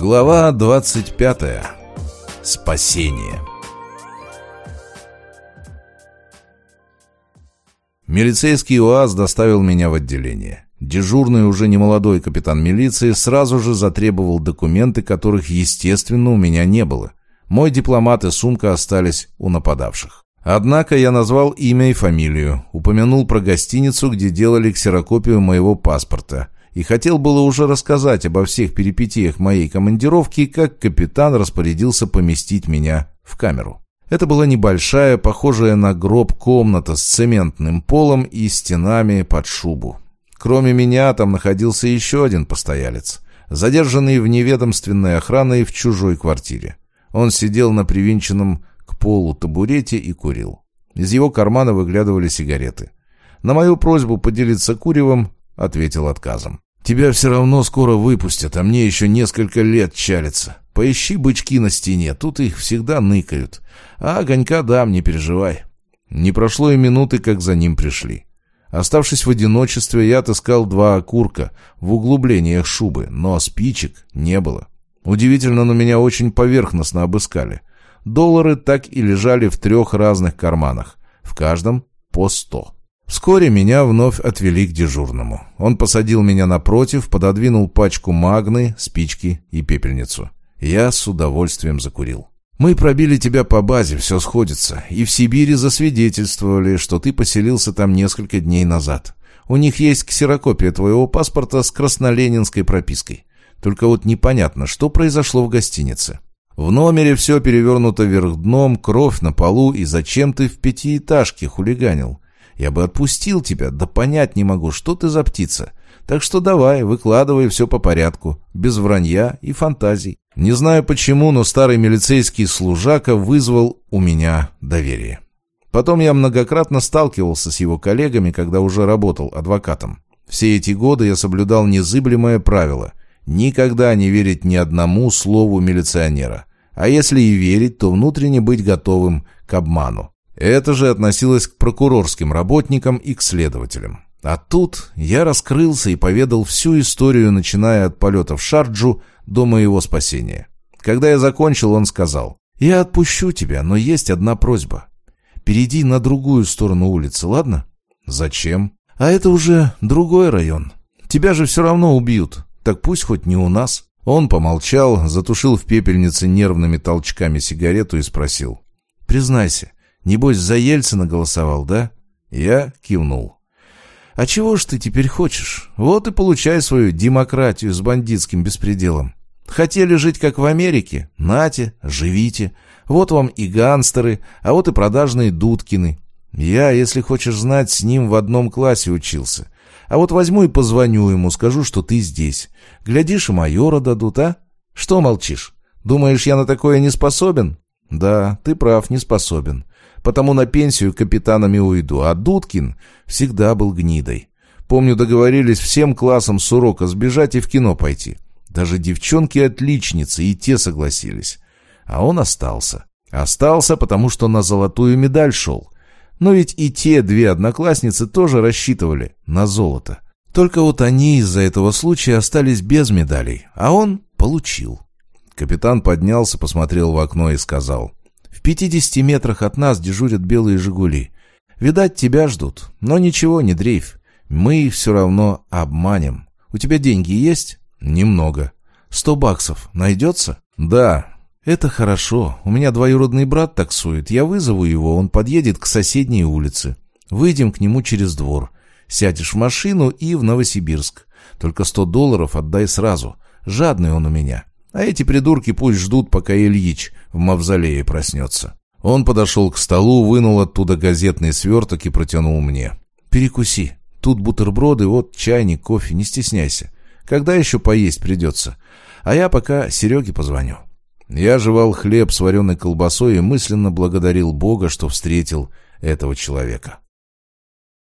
Глава 25. Спасение. Милицейский УАЗ доставил меня в отделение. Дежурный уже немолодой капитан милиции сразу же затребовал документы, которых, естественно, у меня не было. Мой дипломат и сумка остались у нападавших. Однако я назвал имя и фамилию, упомянул про гостиницу, где делали ксерокопию моего паспорта – и хотел было уже рассказать обо всех перипетиях моей командировки, как капитан распорядился поместить меня в камеру. Это была небольшая, похожая на гроб комната с цементным полом и стенами под шубу. Кроме меня там находился еще один постоялец, задержанный в неведомственной охраной в чужой квартире. Он сидел на привинченном к полу табурете и курил. Из его кармана выглядывали сигареты. На мою просьбу поделиться куревом ответил отказом. «Тебя все равно скоро выпустят, а мне еще несколько лет чалится. Поищи бычки на стене, тут их всегда ныкают. А огонька дам, не переживай». Не прошло и минуты, как за ним пришли. Оставшись в одиночестве, я отыскал два окурка в углублениях шубы, но спичек не было. Удивительно, но меня очень поверхностно обыскали. Доллары так и лежали в трех разных карманах, в каждом по сто. Вскоре меня вновь отвели к дежурному. Он посадил меня напротив, пододвинул пачку магны, спички и пепельницу. Я с удовольствием закурил. «Мы пробили тебя по базе, все сходится, и в Сибири засвидетельствовали, что ты поселился там несколько дней назад. У них есть ксерокопия твоего паспорта с красноленинской пропиской. Только вот непонятно, что произошло в гостинице. В номере все перевернуто вверх дном, кровь на полу, и зачем ты в пятиэтажке хулиганил?» Я бы отпустил тебя, да понять не могу, что ты за птица. Так что давай, выкладывай все по порядку, без вранья и фантазий. Не знаю почему, но старый милицейский служака вызвал у меня доверие. Потом я многократно сталкивался с его коллегами, когда уже работал адвокатом. Все эти годы я соблюдал незыблемое правило – никогда не верить ни одному слову милиционера. А если и верить, то внутренне быть готовым к обману. Это же относилось к прокурорским работникам и к следователям. А тут я раскрылся и поведал всю историю, начиная от полета в Шарджу до моего спасения. Когда я закончил, он сказал, «Я отпущу тебя, но есть одна просьба. Перейди на другую сторону улицы, ладно?» «Зачем?» «А это уже другой район. Тебя же все равно убьют. Так пусть хоть не у нас». Он помолчал, затушил в пепельнице нервными толчками сигарету и спросил, «Признайся, Небось, за Ельцина голосовал, да?» Я кивнул. «А чего ж ты теперь хочешь? Вот и получай свою демократию с бандитским беспределом. Хотели жить как в Америке? Нате, живите. Вот вам и гангстеры, а вот и продажные Дудкины. Я, если хочешь знать, с ним в одном классе учился. А вот возьму и позвоню ему, скажу, что ты здесь. Глядишь, и майора дадут, а? Что молчишь? Думаешь, я на такое не способен? Да, ты прав, не способен потому на пенсию капитанами уйду, а Дудкин всегда был гнидой. Помню, договорились всем классом с урока сбежать и в кино пойти. Даже девчонки-отличницы и те согласились. А он остался. Остался, потому что на золотую медаль шел. Но ведь и те две одноклассницы тоже рассчитывали на золото. Только вот они из-за этого случая остались без медалей, а он получил. Капитан поднялся, посмотрел в окно и сказал — в пятидесяти метрах от нас дежурят белые «Жигули». Видать, тебя ждут. Но ничего, не дрейф. Мы их все равно обманем. У тебя деньги есть? Немного. Сто баксов найдется? Да. Это хорошо. У меня двоюродный брат таксует. Я вызову его, он подъедет к соседней улице. Выйдем к нему через двор. Сядешь в машину и в Новосибирск. Только сто долларов отдай сразу. Жадный он у меня. А эти придурки пусть ждут, пока Ильич в мавзолее проснется. Он подошел к столу, вынул оттуда газетный сверток и протянул мне. «Перекуси. Тут бутерброды, вот чайник, кофе, не стесняйся. Когда еще поесть придется? А я пока Сереге позвоню». Я жевал хлеб с вареной колбасой и мысленно благодарил Бога, что встретил этого человека.